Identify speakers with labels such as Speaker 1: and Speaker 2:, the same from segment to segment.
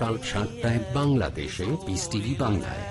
Speaker 1: কাল সাতটায় বাংলাদেশে পিস টিভি বাংলায়।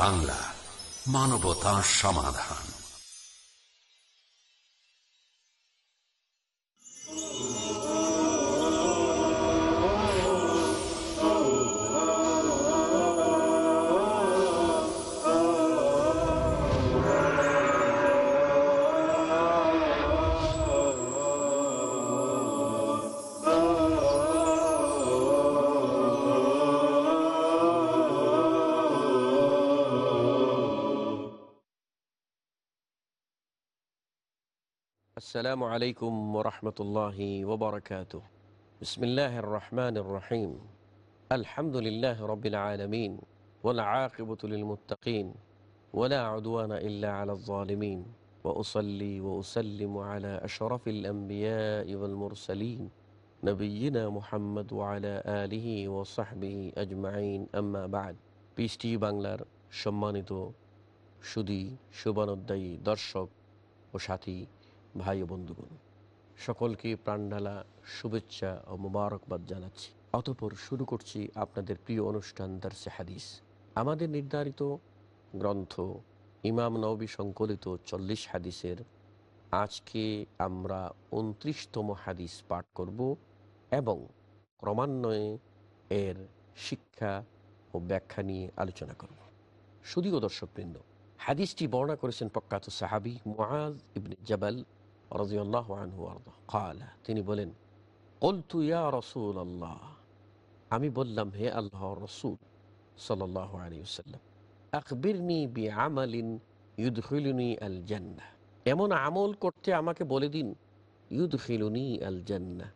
Speaker 1: বাংলা মানবতা সমাধান।
Speaker 2: السلام عليكم ورحمة الله وبركاته بسم الله الرحمن الرحيم الحمد لله رب العالمين والعاقبة للمتقين ولا عدوان إلا على الظالمين وأصلي وأسلم على أشرف الأنبياء والمرسلين نبينا محمد وعلى آله وصحبه أجمعين أما بعد পিএসটি বাংলার সম্মানিত সুদী শুভানোদ্দায়ী দর্শক ও সাথী ভাই ও বন্ধুগণ, সকলকে প্রাণঢালা শুভেচ্ছা ও মোবারকবাদ জানাচ্ছি। অতপর শুরু করছি আপনাদের প্রিয় অনুষ্ঠান দার্সে হাদিস। আমাদের নির্ধারিত গ্রন্থ ইমাম নবী সংকলিত চল্লিশ হাদিসের আজকে আমরা উনত্রিশতম হাদিস পাঠ করব এবং ক্রমান্বয়ে এর শিক্ষা ও ব্যাখ্যা নিয়ে আলোচনা করব। শুধুও দর্শকবৃন্দ, হাদিসটি বর্ণনা করেছেন প্রখ্যাত সাহাবি মুআজ ইবনে জাবাল রাজিয়াল্লাহ আনহু আরদা কালা তিনি বলেন, কলতু রসুল আল্লাহ আমি বললাম, হে আল্লাহ রসুল সাল্লাহ আলী সাল্লাম আকবিরনি বি আমালিন ইউদখিলুনি আল জান্নাহ এমন আমল করতে আমাকে বলে দিন, ইউদখিলুনি আল জান্নাহ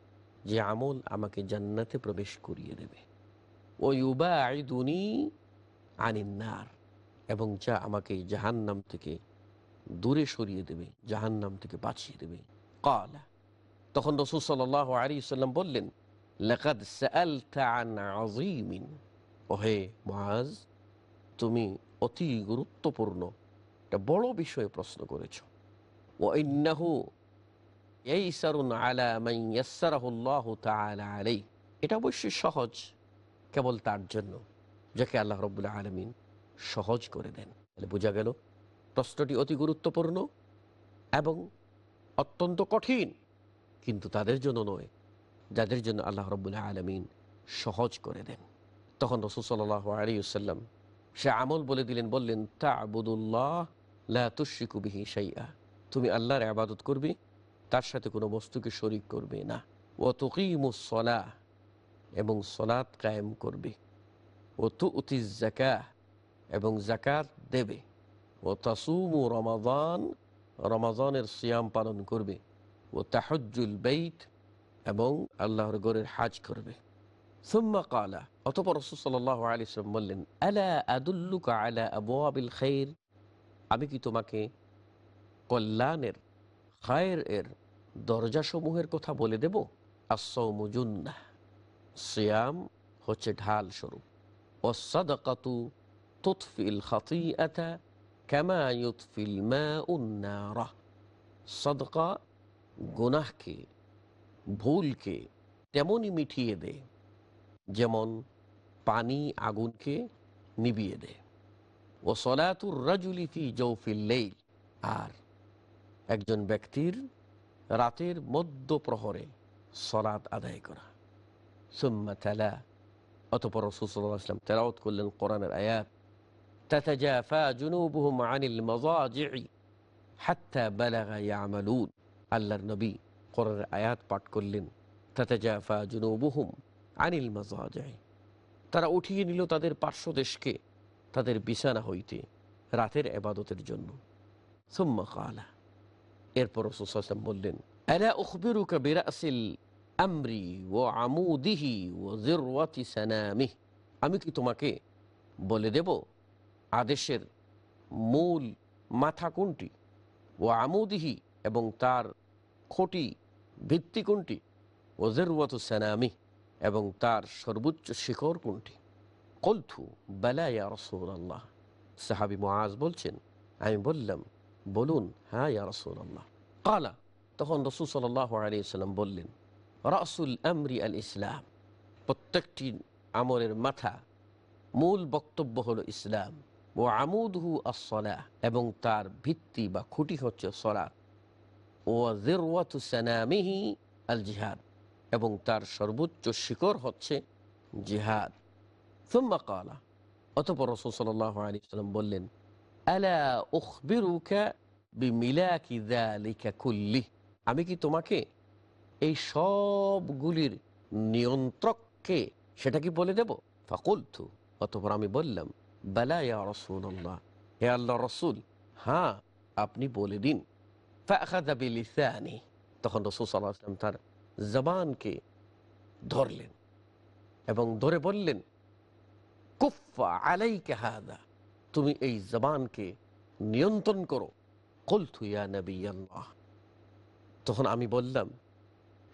Speaker 2: যে আমল আমাকে জান্নাতে প্রবেশ করিয়ে দেবে। ও ইউবা আইদুনি আনিন্নার, এবং যা আমাকে জাহান্নাম থেকে দূরে সরিয়ে দেবে, জাহান্নাম থেকে বাঁচিয়ে দেবে। কালা তখন রসুল সাল আলী সাল্লাম বললেন ওহে মুআজ, তুমি অতি গুরুত্বপূর্ণ একটা বড় বিষয়ে প্রশ্ন করেছ। ও এটা অবশ্যই সহজ, কেবল তার জন্য, যাকে আল্লাহ রব্বুল আলমিন সহজ করে দেন। তাহলে বোঝা গেল প্রশ্নটি অতি গুরুত্বপূর্ণ এবং অত্যন্ত কঠিন, কিন্তু তাদের জন্য নয়, যাদের জন্য আল্লাহ রব্বুল আলমিন সহজ করে দেন। তখন রসুসল্লাহ আলিউসাল্লাম সে আমল বলে দিলেন, বললেন তা আবুদুল্লাহ লাতুশিকুবিহি সাইয়া তুমি আল্লাহর আবাদত করবে, তার সাথে কোনো বস্তুকে শরিক করবে না। ও তুকিমুসলা এবং সলাৎ কায়েম করবে। ও তু উতি জাকা এবং জাকাত দেবে। ও তাসুমু রমাদান, রমাদানের সিয়াম পালন করবে। ও তাহজুল বেইত, এবং আল্লাহর গড়ের হাজ করবে। সুম্মা কালা, অতপর রসুল্লাহ আলী সাল্লাম বললেন, আলা আদুল্লুকা আলা আবু আবিল খৈর আমি কি তোমাকে কল্যাণের, খায়ের এর দরজাসমূহের কথা বলে দেব? আসৌমুজুন্না সিয়াম হচ্ছে ঢাল স্বরূপ। ও সদকাতু তুৎফিল খাতিআতা কামা ইউতফিল মাউন্নারা সদকা গুনাহকে, ভুলকে তেমনই মিটিয়ে দেয় যেমন পানি আগুনকে নিবিয়ে দেয় ও সলাতুর রাজুলি ফি জৌফিল আর একজন ব্যক্তির রাতের মধ্য প্রহরে সলাৎ আদায় করা। সুম্মা তালা, অতপর রসুলাম তেরাওত করলেন কোরআনের আয়াত। تتجافى جنوبهم عن المضاجع حتى بلغ يعملون. আল্লাহর নবী কোরআনের আয়াত পাঠ করলেন তাতাজাফা জুনুবুহুম আনিল মাজাজাই তারা উঠিয়ে নিল তাদের পার্শ্ব দেশকে, তাদের বিছানা হইতে, রাতের এবাদতের জন্য। সুম্মা কালা এরপর রসুসাম বললেন, আলা উখবিরুকা বিরাসিল আমরি ও আমুদিহি ও জিরওয়াতি সানামি আমি কি তোমাকে বলে দেব আদেশের মূল মাথা কোনটি? ও আমুদিহি এবং তার খুঁটি ভিত্তি কোনটি? ও জিরওয়াত সেনামি এবং তার সর্বোচ্চ শিখর কোনটি? কলথু বেলায়া রসুল আল্লাহ সাহাবি মোয়াজ বলছেন, আমি বললাম, বলুন হ্যাঁ ইয়া রসুল আল্লাহ কালা, তখন রসুল সাল্লাহ আলিয়াল্লাম বললেন, রাসুল আমরি আল ইসলাম, প্রত্যেকটি আমলের মাথা মূল বক্তব্য হলো ইসলাম। ও আমুদহু আসলাহ এবং তার ভিত্তি বা খুঁটি হচ্ছে সলাৎ ও জিরওয়াতুসানামিহি আল জিহাদ এবং তার সর্বোচ্চ শিকড় হচ্ছে জিহাদ। সুম্মা কালা অতপর রসুল সাল্লাহ আলী সাল্লাম বললেন, আলা উখবিরুকা বিমিলাকি যালিকা কুল্লি? আমি কি তোমাকে এই সবগুলির নিয়ন্ত্রককে সেটা কি বলে দেব? ফাকুলথু অতপর আমি বললাম বেলা ইয়া রসুল্লাহ হে আল্লাহ রসুল হ্যাঁ আপনি বলে দিন ফাখাদা বিলিসানি তখন রসুল সাল্লাহ আসলাম তার জবানকে ধরলেন এবং ধরে বললেন কুফা আলাইকে হাদা তুমি এই জবানকে নিয়ন্ত্রণ করো কলথু ইয়া নবী আল্লাহ তখন আমি বললাম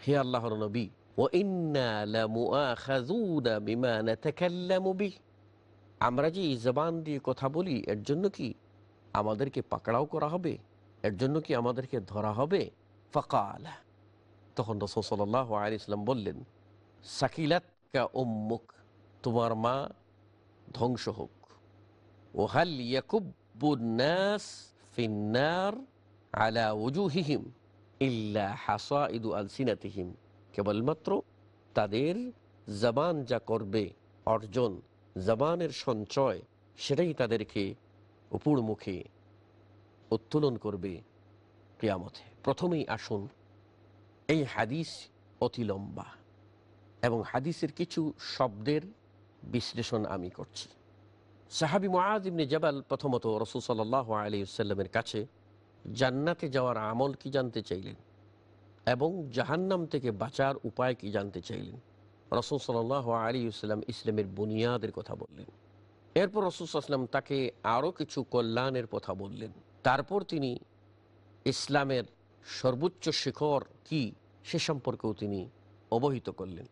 Speaker 2: হে আল্লাহর নবী ও আমরা যে এই জবান দিয়ে কথা বলি, এর জন্য কি আমাদেরকে পাকড়াও করা হবে? এর জন্য কি আমাদেরকে ধরা হবে? ফকাল। তখন রসুল সাল্লাহ আলী ইসলাম বললেন সাকিলাত কা উম্মুক, তোমার মা ধ্বংস হোক। ও হাল ইয়াকুবুন্নাস ফিন্নার আলা উজুহিহিম ইল্লা হাসা ইদু আল সিনাতিহিম কেবলমাত্র তাদের জবান যা করবে, অর্জন জবানের সঞ্চয়, সেটাই তাদেরকে উপর মুখে উত্তোলন করবে ক্রিয়ামতে প্রথমেই আসুন এই হাদিস অতি লম্বা এবং হাদিসের কিছু শব্দের বিশ্লেষণ আমি করছি। সাহাবি মহাজ ইবনে জবাল প্রথমত রসুল সাল্লাহ আলী কাছে জান্নাতে যাওয়ার আমল কি জানতে চাইলেন এবং জাহান্নাম থেকে বাঁচার উপায় কি জানতে চাইলেন? রসুল সাল আলী ইসলাম ইসলামের বুনিয়াদের কথা বললেন। এরপর রসুল আসলাম তাকে আরও কিছু কল্যাণের কথা বললেন। তারপর তিনি ইসলামের সর্বোচ্চ শিখর কি সে সম্পর্কেও তিনি অবহিত করলেন।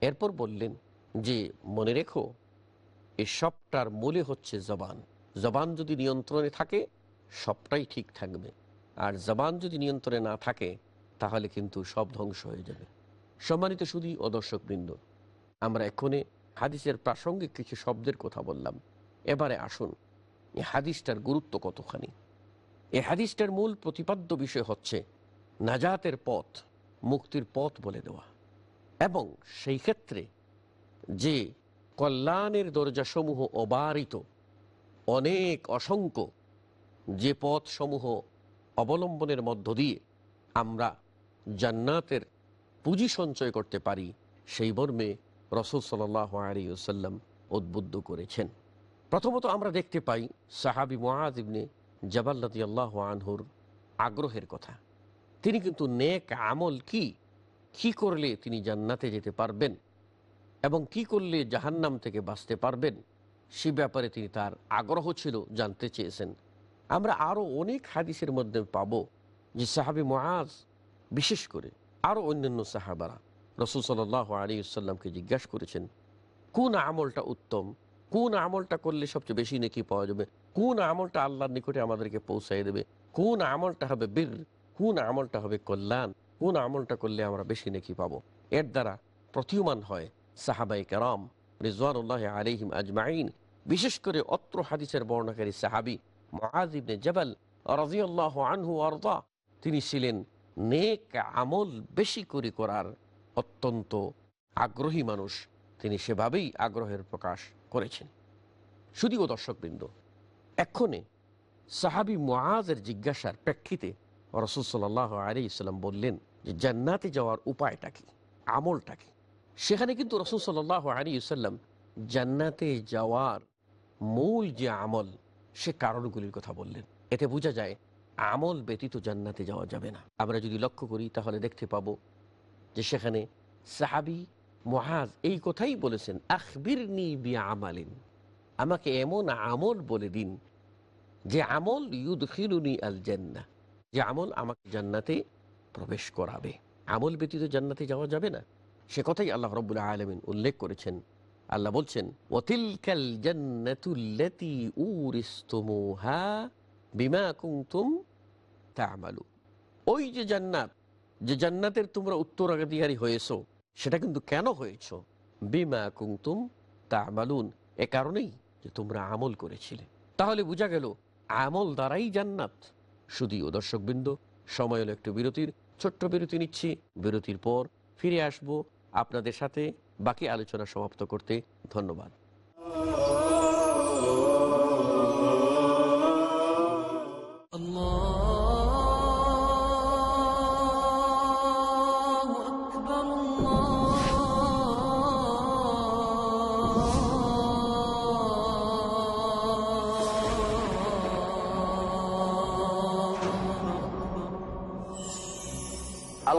Speaker 2: এরপর বললেন যে, মনে রেখো এই সবটার মূলে হচ্ছে জবান। জবান যদি নিয়ন্ত্রণে থাকে, সবটাই ঠিক থাকবে। আর জবান যদি নিয়ন্ত্রণে না থাকে, তাহলে কিন্তু সব ধ্বংস হয়ে যাবে। সম্মানিত শুধু ও দর্শকবৃন্দ, আমরা এক্ষণে হাদিসের প্রাসঙ্গিক কিছু শব্দের কথা বললাম। এবারে আসুন, এ হাদিসটার গুরুত্ব কতখানি? এ হাদিসটার মূল প্রতিপাদ্য বিষয় হচ্ছে নাজাতের পথ, মুক্তির পথ বলে দেওয়া। এবং সেই ক্ষেত্রে যে কল্যাণের দরজাসমূহ অবারিত, অনেক অসংখ্য যে পথসমূহ অবলম্বনের মধ্য দিয়ে আমরা জান্নাতের পুঁজি সঞ্চয় করতে পারি, সেই মর্মে রসুল সাল্লাহ আলিউসাল্লাম উদ্বুদ্ধ করেছেন। প্রথমত আমরা দেখতে পাই সাহাবি মোয়াজ ইবনে জবাল্লাতি আল্লাহ আনহুর আগ্রহের কথা। তিনি কিন্তু নেক আমল কি? কি করলে তিনি জান্নাতে যেতে পারবেন? এবং কি করলে জাহান্নাম থেকে বাঁচতে পারবেন? সে ব্যাপারে তিনি তার আগ্রহ ছিল, জানতে চেয়েছেন। আমরা আরও অনেক হাদিসের মধ্যে পাব যে সাহাবি মহাজ বিশেষ করে আরও অন্যান্য সাহাবারা রসুল সাল্লাহ আলী সাল্লামকে জিজ্ঞাসা করেছেন, কোন আমলটা উত্তম? কোন আমলটা করলে সবচেয়ে বেশি নাকি পাওয়া যাবে? কোন আমলটা আল্লাহর নিকটে আমাদেরকে পৌঁছাই দেবে? কোন আমলটা হবে বীর? কোন আমলটা হবে কল্যাণ? কোন আমলটা করলে আমরা বেশি নাকি পাবো? এর দ্বারা প্রতীয়মান হয় সাহাবাই কারাম রিজওয়ানুল্লাহ আলিহিম আজমাইন, বিশেষ করে অত্র হাদিসের বর্ণাকারী সাহাবি মহাজিবনে জবাল রাজিউল্লাহ আনহু আরদা, তিনি ছিলেন নেক আমল বেশি করে করার অত্যন্ত আগ্রহী মানুষ তিনি সেভাবেই আগ্রহের প্রকাশ করেছেন। শুধুও দর্শকবৃন্দ, এক্ষণে সাহাবি মুআজের জিজ্ঞাসার প্রেক্ষিতে রসুল সাল্লাহ আলী ইসলাম বললেন যে, জান্নাতে যাওয়ার উপায়টা কি? আমলটা কি? সেখানে কিন্তু রসুল সাল্লাহ আলী জান্নাতে যাওয়ার মূল যে আমল, সে কারণগুলির কথা বললেন। এতে বোঝা যায় আমল ব্যতীত জান্নাতে যাওয়া যাবে না। আমরা যদি লক্ষ্য করি, তাহলে দেখতে পাবো যে সেখানে সাহাবি মহাজ এই কথাই বলেছেন আখবির বি আমালিন আমাকে এমন আমল বলে দিন যে আমল ইউদখিলুনি আল জান্না যে আমল আমাকে জান্নাতে প্রবেশ করাবে। আমল ব্যতীত জান্নাতে যাওয়া যাবে না। সে কথাই আল্লাহ রব্বুল আলমিন উল্লেখ করেছেন। আল্লাহ বলছেন ওয়াতিলকাল জান্নাতুল্লাতি উরিস্তুমুহা বিমা কুনতুম তা'মালু। ওই যে জান্নাত, যে জান্নাতের তোমরা উত্তরাধিকারী হয়েছো, সেটা কিন্তু কেন হয়েছ? বিমা কুনতুম তা'মালুন, এ কারণেই যে তোমরা আমল করেছিলে। তাহলে বোঝা গেল, আমল দ্বারাই জান্নাত। শুধুও দর্শকবৃন্দ, সময় হলো একটু বিরতির, ছোট্ট বিরতি নিচ্ছি, বিরতির পর ফিরে আসব আপনাদের সাথে, বাকি আলোচনা সমাপ্ত করতে ধন্যবাদ।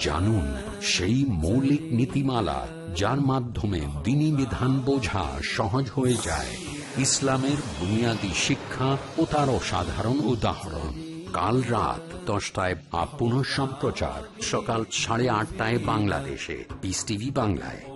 Speaker 1: জানুন সেই মৌলিক নীতিমালা যার মাধ্যমে দিনী বিধান বোঝা সহজ হয়ে যায়। ইসলামের বুনিয়াদী শিক্ষা ও তার অসাধারণ উদাহরণ। কাল রাত দশটায় বা পুনঃ সম্প্রচার সকাল সাড়ে আটটায় বাংলাদেশে। পিস টিভি বাংলায়।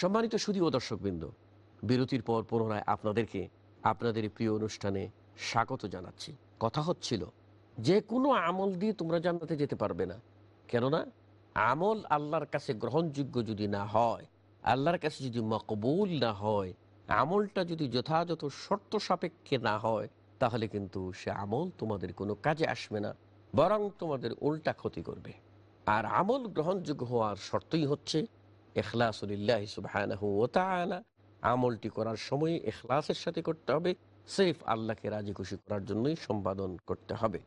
Speaker 2: সম্মানিত সুদী ও দর্শকবৃন্দ, বিরতির পর পুনরায় আপনাদেরকে আপনাদের প্রিয় অনুষ্ঠানে স্বাগত জানাচ্ছি। কথা হচ্ছিল, যে কোনো আমল দিয়ে তোমরা জান্নাতে যেতে পারবে না। কেননা, আমল আল্লাহর কাছে গ্রহণযোগ্য যদি না হয়, আল্লাহর কাছে যদি মকবুল না হয়, আমলটা যদি যথাযথ শর্ত সাপেক্ষে না হয়, তাহলে কিন্তু সে আমল তোমাদের কোনো কাজে আসবে না, বরং তোমাদের উল্টা ক্ষতি করবে। আর আমল গ্রহণযোগ্য হওয়ার শর্তই হচ্ছে এখলাসুলিল্লাহ তাআলা। আমলটি করার সময় এখলাসের সাথে করতে হবে, সেফ আল্লাহকে রাজি খুশি করার জন্যই সম্পাদন করতে হবে।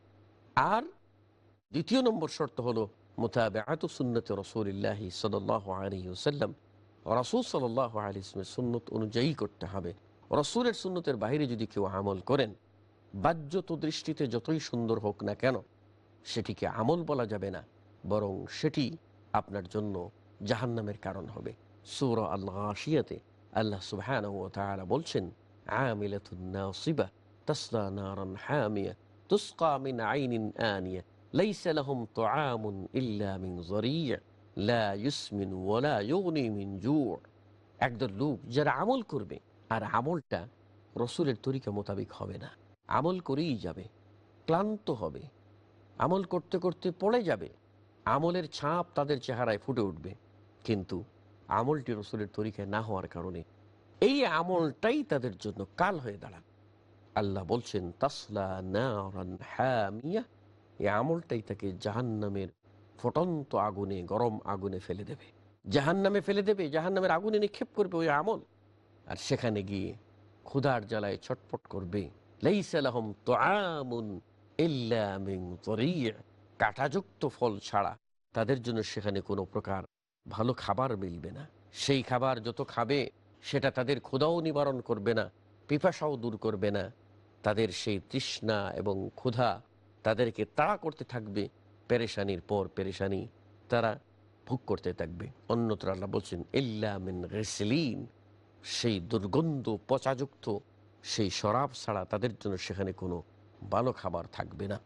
Speaker 2: আর দ্বিতীয় নম্বর শর্ত হলো, মোতাবেআত সুন্নত রসুলিল্লাহ সাল্লাহ আলী ওসাল্লাম রসুল সাল্লাহ আলী ইসলামের সুন্নত অনুযায়ী করতে হবে। রসুলের সুন্নতের বাইরে যদি কেউ আমল করেন বাহ্যত দৃষ্টিতে যতই সুন্দর হোক না কেন, সেটিকে আমল বলা যাবে না, বরং সেটি আপনার জন্য জাহান্নামের কারণ হবে। সৌর আল্লাহ আশিয়াতে আল্লাহ সুবহান ও তাআলা বলছেন, আমিলাতুন নাসিবা তাসলা জু' একদল লোক যারা আমল করবে, আর আমলটা রসুলের তরিকা মোতাবেক হবে না। আমল করেই যাবে, ক্লান্ত হবে, আমল করতে করতে পড়ে যাবে, আমলের ছাপ তাদের চেহারায় ফুটে উঠবে। কিন্তু আমলটি রসুলের তরিকায় না হওয়ার কারণে এই আমলটাই তাদের জন্য কাল হয়ে দাঁড়ান আল্লাহ বলছেন, তাসলা এই আমলটাই তাকে জাহান্নামের ফটন্ত আগুনে, গরম আগুনে ফেলে দেবে। জাহান্নামে ফেলে দেবে, জাহান্নামের আগুনে নিক্ষেপ করবে ওই আমল। আর সেখানে গিয়ে ক্ষুধার জ্বালায় ছটফট করবে। লাইসালাহম তো কাঁটাযুক্ত ফল ছাড়া তাদের জন্য সেখানে কোনো প্রকার ভালো খাবার মিলবে না। সেই খাবার যত খাবে, সেটা তাদের ক্ষুধাও নিবারণ করবে না, পিপাসাও দূর করবে না। তাদের সেই তৃষ্ণা এবং ক্ষুধা তাদেরকে তাড়া করতে থাকবে। পেরেশানির পর পেরেশানি তারা ভোগ করতে থাকবে। অন্যত্র আল্লাহ বলছেন ইল্লামিন রেসলিন সেই দুর্গন্ধ পচাযুক্ত, সেই শরাব ছাড়া তাদের জন্য সেখানে কোনো ভালো খাবার থাকবে না।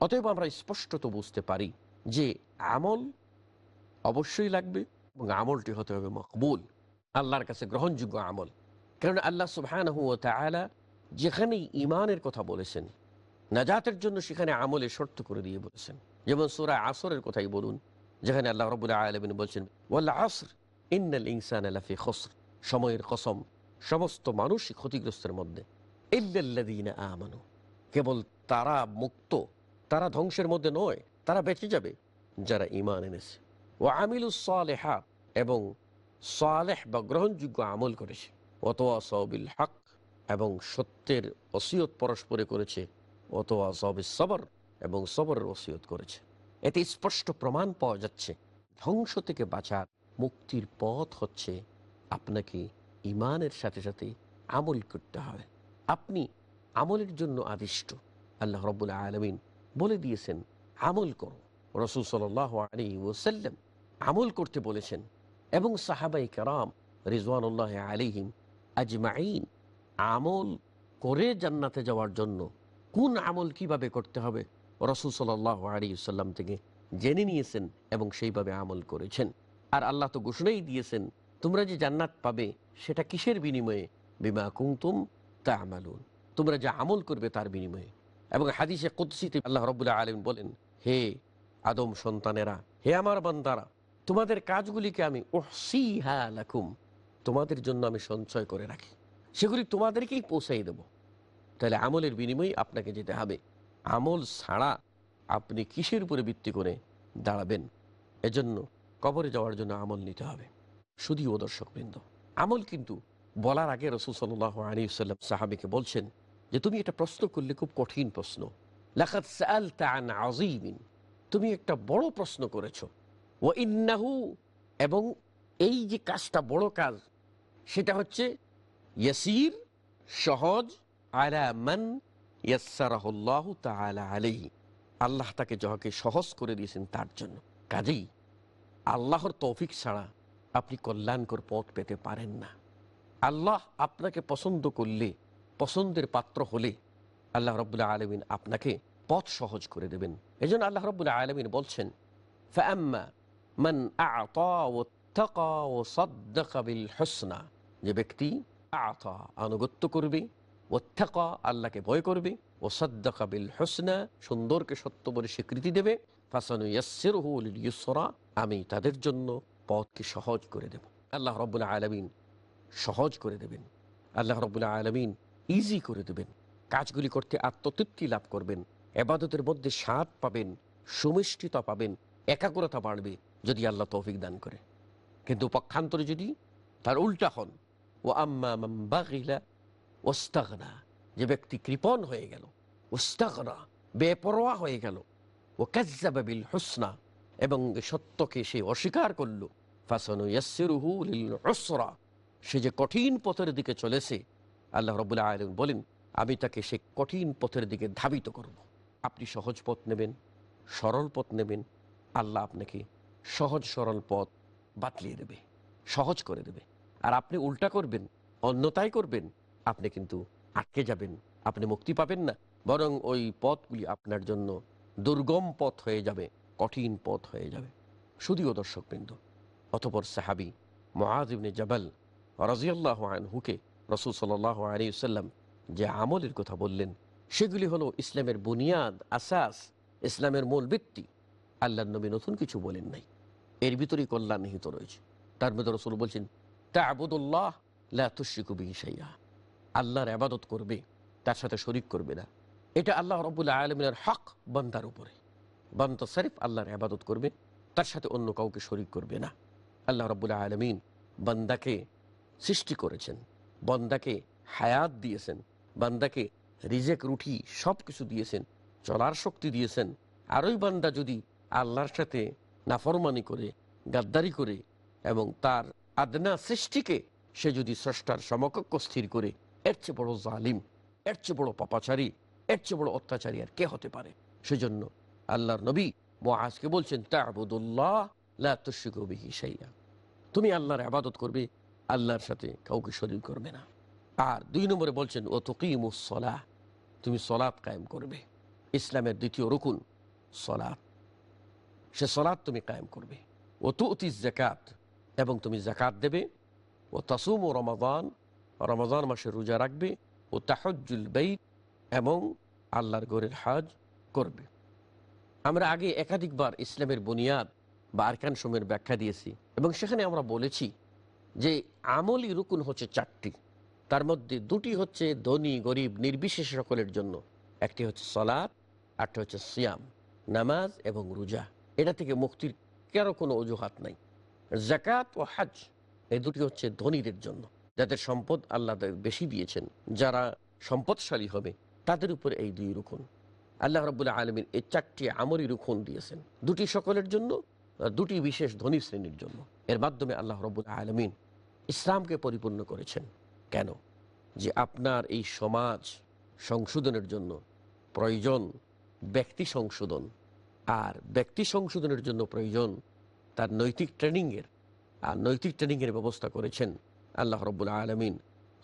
Speaker 2: অতএব আমরা স্পষ্টত বুঝতে পারি যে আমল অবশ্যই লাগবে এবং আমলটি হতে হবে মকবুল, আল্লাহর কাছে গ্রহণযোগ্য আমল। কারণ আল্লাহ সুবহানাহু যেখানেই ইমানের কথা বলেছেন, নাজাতের জন্য সেখানে আমলে শর্ত করে দিয়ে বলেছেন। যেমন সূরা আসরের কথাই বলুন, যেখানে আল্লাহ রাব্বুল আলামিন বলছেন, ওয়াল আসর, ইন্নাল ইনসানা লাফি খসর সময়ের কসম সমস্ত মানুষই ক্ষতিগ্রস্তের মধ্যে। ইল্লাল্লাযীনা আমানু, কেবল তারা মুক্ত, তারা ধ্বংসের মধ্যে নয়, তারা বেঁচে যাবে, যারা ইমান এনেছে। ও আমিলুস সালেহা, এবং সালেহ বা গ্রহণযোগ্য আমল করেছে। অত আসবিল হক, এবং সত্যের ওসিয়ত পরস্পরে করেছে। অত আসবিল সবর, এবং সবরের ওসিয়ত করেছে। এতে স্পষ্ট প্রমাণ পাওয়া যাচ্ছে, ধ্বংস থেকে বাঁচার মুক্তির পথ হচ্ছে আপনাকে ইমানের সাথে সাথে আমল করতে হবে। আপনি আমলের জন্য আদিষ্ট। আল্লাহ রব্বুল আলমিন বলে দিয়েছেন, আমল করো। রসুল সাল আলী ওসাল্লাম আমল করতে বলেছেন এবং সাহাবাই কারাম রিজওয়ানুল্লাহ আলিহিম আজমাইন আমল করে জান্নাতে যাওয়ার জন্য কোন আমল কীভাবে করতে হবে রসুল সাল আলী সাল্লাম থেকে জেনে নিয়েছেন এবং সেইভাবে আমল করেছেন। আর আল্লাহ তো ঘোষণাই দিয়েছেন, তোমরা যে জান্নাত পাবে সেটা কিসের বিনিময়ে? বিমা কুমতুম তা আমালুন তোমরা যে আমল করবে তার বিনিময়ে। এবং হাদিসে কুদ্সিতে আল্লাহ রবুল্লাহ আলম বলেন, হে আদম সন্তানেরা, হে আমার বান্দারা, তোমাদের কাজগুলিকে আমি লাকুম, তোমাদের জন্য আমি সঞ্চয় করে রাখি। সেগুলি তোমাদেরকেই পৌঁছাই দেব। তাহলে আমলের বিনিময়ে আপনাকে যেতে হবে। আমল ছাড়া আপনি কিসের উপরে ভিত্তি করে দাঁড়াবেন? এজন্য কবরে যাওয়ার জন্য আমল নিতে হবে। শুধুও দর্শকবৃন্দ, আমল কিন্তু বলার আগে রসুল সাল্লাহ আলী সাল্লাম সাহাবিকে বলছেন যে, তুমি এটা প্রশ্ন করলে খুব কঠিন প্রশ্ন। লাখাত তুমি একটা বড় প্রশ্ন করেছ। ও ইন্নাহু এবং এই যে কাজটা বড় কাজ, সেটা হচ্ছে ইয়াসির সহজ আলা মান ইয়াসসারাহুল্লাহু তাআলা আলাইহি। আল্লাহ তাকে যাহাকে সহজ করে দিয়েছেন তার জন্য। কাজেই আল্লাহর তৌফিক ছাড়া আপনি কল্যাণকর পথ পেতে পারেন না। আল্লাহ আপনাকে পছন্দ করলে, পছন্দের পাত্র হলে আল্লাহ রব্বুল্লাহ আলমিন আপনাকে পথ সহজ করে দেবেন। এই জন্য আল্লাহ রব্বুল্লাহ আলমিন বলছেন ফ্যাম্মা মান হসনা। যে ব্যক্তি আতা, আনুগত্য করবে ওত্থাকা আল্লাহকে ভয় করবে ও সদ্দাকা বিল হসনা, সুন্দরকে সত্য বলে স্বীকৃতি দেবে, ফাসানু ইয়াসিরহুল ইউসরা, আমি তাদের জন্য পথকে সহজ করে দেব। আল্লাহ রব্বুল্লাহ আলমিন সহজ করে দেবেন। আল্লাহ রব্বুল্লাহ আলমিন ইজি করে দেবেন। কাজগুলি করতে আত্মতৃপ্তি লাভ করবেন। এবাদতের মধ্যে স্বাদ পাবেন, সুমিষ্টিতা পাবেন, একাগ্রতা বাড়বে যদি আল্লাহ তৌফিক দান করে কিন্তু পক্ষান্তরে যদি তার উল্টা হন, ও আম্মা ওস্তাগনা যে ব্যক্তি কৃপণ হয়ে গেল ওস্তাগনা বেপরোয়া হয়ে গেল, ও কাজ্জাবাবিল হোসনা এবং সত্যকে সে অস্বীকার করল, ফাসানু ইয়াসিরুহু লিল উসরা সে যে কঠিন পথের দিকে চলেছে, আল্লাহ রবুল্লাহ আলম বলেন, আমি তাকে সে কঠিন পথের দিকে ধাবিত করব। আপনি সহজ পথ নেবেন, সরল পথ নেবেন, আল্লাহ আপনাকে সহজ সরল পথ বাতলিয়ে দেবে, সহজ করে দেবে। আর আপনি উল্টা করবেন অন্যতাই করবেন, আপনি কিন্তু আটকে যাবেন, আপনি মুক্তি পাবেন না। বরং ওই পথগুলি আপনার জন্য দুর্গম পথ হয়ে যাবে, কঠিন পথ হয়ে যাবে। শুধুও দর্শকবৃন্দ, অতপর সাহাবি মহাজিবনে জবাল রাজিয়াল্লাহ আনহুকে রসুল সাল্লাহ আলী সাল্লাম যে আমলের কথা বললেন সেগুলি হলো ইসলামের বুনিয়াদ, আসাস, ইসলামের মূল ভিত্তি। আল্লাহ নবী নতুন কিছু বলেন নাই। এর ভিতরেই কল্যাণ নিহিত রয়েছে। তার মধ্যে রসুল বলছেন তা আবুদুল্লাহ লাতুশিকুবি আল্লাহর আবাদত করবে, তার সাথে শরিক করবে না। এটা আল্লাহ রবুল্লাহ আলমিনের হক বান্দার উপরে। বান্দা শরীফ আল্লাহর আবাদত করবে, তার সাথে অন্য কাউকে শরিক করবে না। আল্লাহ রবুল্লাহ আলমিন বান্দাকে সৃষ্টি করেছেন, বান্দাকে হায়াত দিয়েছেন, বান্দাকে রিজেক রুটি সব কিছু দিয়েছেন, চলার শক্তি দিয়েছেন। আরই বান্দা যদি আল্লাহর সাথে নাফরমানি করে, গাদ্দারি করে এবং তার আদনা সৃষ্টিকে সে যদি স্রষ্টার সমকক্ষ স্থির করে, এর চেয়ে বড় জালিম, এর চেয়ে বড় পাপাচারী, এর চেয়ে বড় অত্যাচারী আর কে হতে পারে? সেজন্য আল্লাহর নবী মোয়াজকে বলছেন তুমি আল্লাহর আবাদত করবে, আল্লাহর সাথে কাউকে শরীর করবে না। আর দুই নম্বরে বলছেন ও তকিমুসলাহ তুমি সলাৎ কায়েম করবে। ইসলামের দ্বিতীয় রুকুন, সলাৎ। সে সলাৎ তুমি কায়েম করবে। ও তু অতি জাকাত এবং তুমি জাকাত দেবে। ও তাসুম ও রমাদান রমাদান মাসে রোজা রাখবে। ও তাহজুল বেইত এবং আল্লাহর গরের হাজ করবে। আমরা আগে একাধিকবার ইসলামের বুনিয়াদ বা আরকান সময়ের ব্যাখ্যা দিয়েছি, এবং সেখানে আমরা বলেছি যে আমলি রুকুন হচ্ছে চারটি। তার মধ্যে দুটি হচ্ছে ধনী, গরিব, নির্বিশেষ সকলের জন্য। একটি হচ্ছে সলাদ আরটি হচ্ছে সিয়াম, নামাজ এবং রোজা। এটা থেকে মুক্তির কারও কোনো অজুহাত নাই। জাকাত ও হাজ, এই দুটি হচ্ছে ধনীদের জন্য। যাদের সম্পদ আল্লাহ বেশি দিয়েছেন, যারা সম্পদশালী হবে, তাদের উপর এই দুই রুকুন। আল্লাহ রবুল্লাহ আলমিন এই চারটি আমরি রুকুন দিয়েছেন। দুটি সকলের জন্য দুটি বিশেষ ধনী শ্রেণির জন্য। এর মাধ্যমে আল্লাহ রবুল আলমিন ইসলামকে পরিপূর্ণ করেছেন। কেন? যে আপনার এই সমাজ সংশোধনের জন্য প্রয়োজন ব্যক্তি সংশোধন আর ব্যক্তি সংশোধনের জন্য প্রয়োজন তার নৈতিক ট্রেনিংয়ের। আর নৈতিক ট্রেনিংয়ের ব্যবস্থা করেছেন আল্লাহ রব্বুল আলমিন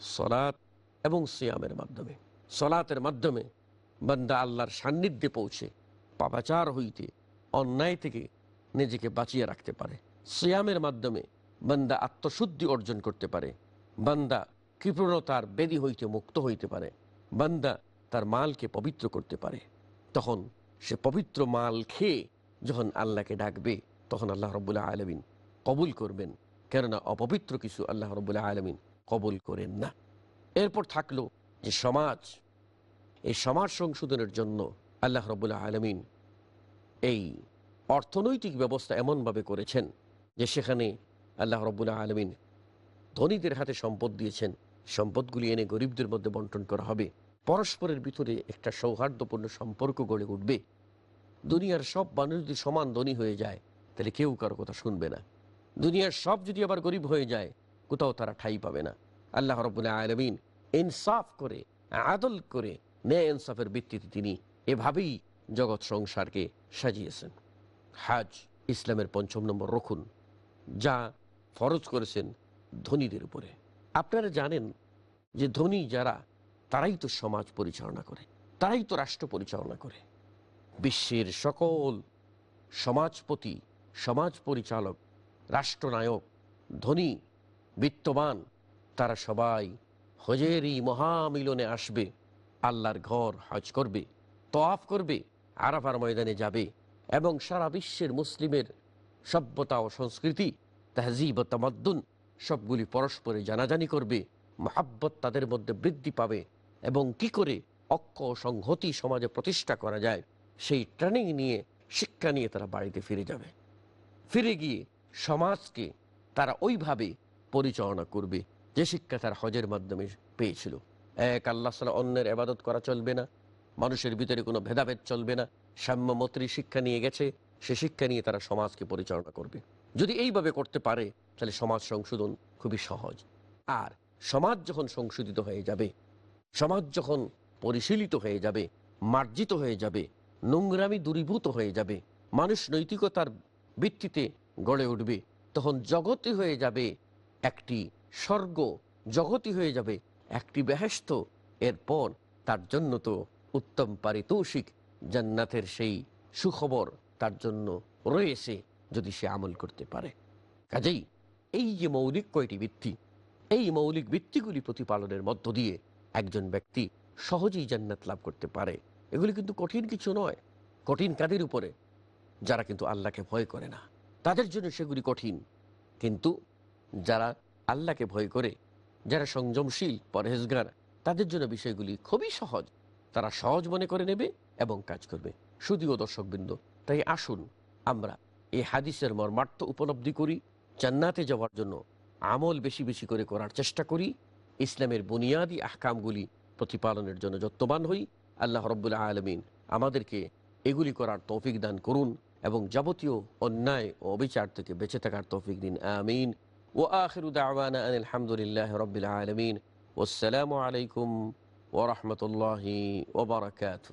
Speaker 2: সলাৎ এবং সিয়ামের মাধ্যমে। সলাতের মাধ্যমে বান্দা আল্লাহর সান্নিধ্যে পৌঁছে পাপাচার হইতে, অন্যায় থেকে নিজেকে বাঁচিয়ে রাখতে পারে। সিয়ামের মাধ্যমে বান্দা আত্মশুদ্ধি অর্জন করতে পারে। বান্দা কৃপণতার বেদি হইতে মুক্ত হইতে পারে। বান্দা তার মালকে পবিত্র করতে পারে। তখন সে পবিত্র মাল খেয়ে যখন আল্লাহকে ডাকবে, তখন আল্লাহ রবুল্লাহ আলমিন কবুল করবেন। কেননা অপবিত্র কিছু আল্লাহ রবুল্লাহ আলমিন কবুল করেন না। এরপর থাকল যে সমাজ। এই সমাজ সংশোধনের জন্য আল্লাহ রবুল্লাহ আলমিন এই অর্থনৈতিক ব্যবস্থা এমনভাবে করেছেন যে সেখানে আল্লাহ রব্বুল্লাহ আলমিন ধনীদের হাতে সম্পদ দিয়েছেন। সম্পদগুলি এনে গরিবদের মধ্যে বন্টন করা হবে। পরস্পরের ভিতরে একটা সৌহার্দ্যপূর্ণ সম্পর্ক গড়ে উঠবে। দুনিয়ার সব মানুষ যদি সমান ধনী হয়ে যায়, তাহলে কেউ কারও কথা শুনবে না। দুনিয়ার সব যদি আবার গরিব হয়ে যায়, কোথাও তারা ঠাই পাবে না। আল্লাহ রবুল্লাহ আলমিন ইনসাফ করে, আদল করে, ন্যায় ইনসাফের ভিত্তিতে তিনি এভাবেই জগৎ সংসারকে সাজিয়েছেন। হাজ ইসলামের পঞ্চম নম্বর রক্ষুন যা ফরজ করেছেন ধনীদের উপরে। আপনারা জানেন যে ধনী যারা, তারাই তো সমাজ পরিচালনা করে, তারাই তো রাষ্ট্র পরিচালনা করে। বিশ্বের সকল সমাজপতি, সমাজ পরিচালক, রাষ্ট্রনায়ক, ধনী, বিত্তবান, তারা সবাই হজের এই মহামিলনে আসবে, আল্লাহর ঘর হজ করবে তোয়াফ করবে, আরাফার ময়দানে যাবে এবং সারা বিশ্বের মুসলিমের সভ্যতা ও সংস্কৃতি, তাহজিব ও তামাদ্দুন সবগুলি পরস্পরে জানাজানি করবে, মহাব্বত তাদের মধ্যে বৃদ্ধি পাবে এবং কি করে অক্ষ সংহতি সমাজে প্রতিষ্ঠা করা যায়, সেই ট্রেনিং নিয়ে, শিক্ষা নিয়ে তারা বাড়িতে ফিরে যাবে। ফিরে গিয়ে সমাজকে তারা ওইভাবে পরিচালনা করবে যে শিক্ষা তার হজের মাধ্যমে পেয়েছিল। এক, আল্লাহ সাল্লাহ অন্যের আবাদত করা চলবে না, মানুষের ভিতরে কোনো ভেদাভেদ চলবে না সাম্যমত্রী শিক্ষা নিয়ে গেছে, সে শিক্ষা নিয়ে তারা সমাজকে পরিচালনা করবে। যদি এইভাবে করতে পারে, তাহলে সমাজ সংশোধন খুবই সহজ। আর সমাজ যখন সংশোধিত হয়ে যাবে, সমাজ যখন পরিশীলিত হয়ে যাবে, মার্জিত হয়ে যাবে, নোংরামি দূরীভূত হয়ে যাবে, মানুষ নৈতিকতার ভিত্তিতে গড়ে উঠবে, তখন জগতই হয়ে যাবে একটি স্বর্গ জগতই হয়ে যাবে একটি বেহেস্ত এরপর তার জন্য তো উত্তম পারিতোষিক জান্নাতের সেই সুখবর তার জন্য রয়েছে। যদি সে আমল করতে পারে। কাজেই এই যে মৌলিক কয়টি ভিত্তি, এই মৌলিক ভিত্তিগুলি প্রতিপালনের মধ্য দিয়ে একজন ব্যক্তি সহজেই জান্নাত লাভ করতে পারে, এগুলি কিন্তু কঠিন কিছু নয়। কঠিন কাদের উপরে? যারা কিন্তু আল্লাহকে ভয় করে না। তাদের জন্য সেগুলি কঠিন। কিন্তু যারা আল্লাহকে ভয় করে, যারা সংযমশীল, পরহেজগার, তাদের জন্য বিষয়গুলি খুবই সহজ। তারা সহজ মনে করে নেবে এবং কাজ করবে। শুধুও দর্শকবৃন্দ, তাই আসুন আমরা এই হাদিসের মর্মার্থ উপলব্ধি করি, জান্নাতে যাওয়ার জন্য আমল বেশি বেশি করে করার চেষ্টা করি, ইসলামের বুনিয়াদি আহকামগুলি প্রতিপালনের জন্য যত্নবান হই, আল্লাহ রব্বুল্লাহ আলমিন আমাদেরকে এগুলি করার তৌফিক দান করুন এবং যাবতীয় অন্যায় ও অবিচার থেকে বেঁচে থাকার তৌফিক দিন, আমিন। ও আখিরু দাওয়ানা আনিল হামদুলিল্লাহ রব্বিল আলমিন। ওসালামু আলাইকুম ওরহমতুল্লাহি ওবরাকাতু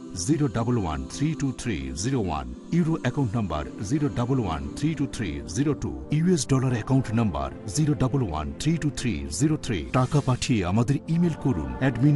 Speaker 3: zero double one three two three zero one euro account number zero double one three two three zero two US dollar account number zero double one three two three zero three টাকা পাঠিয়ে আমাদের email করুন admin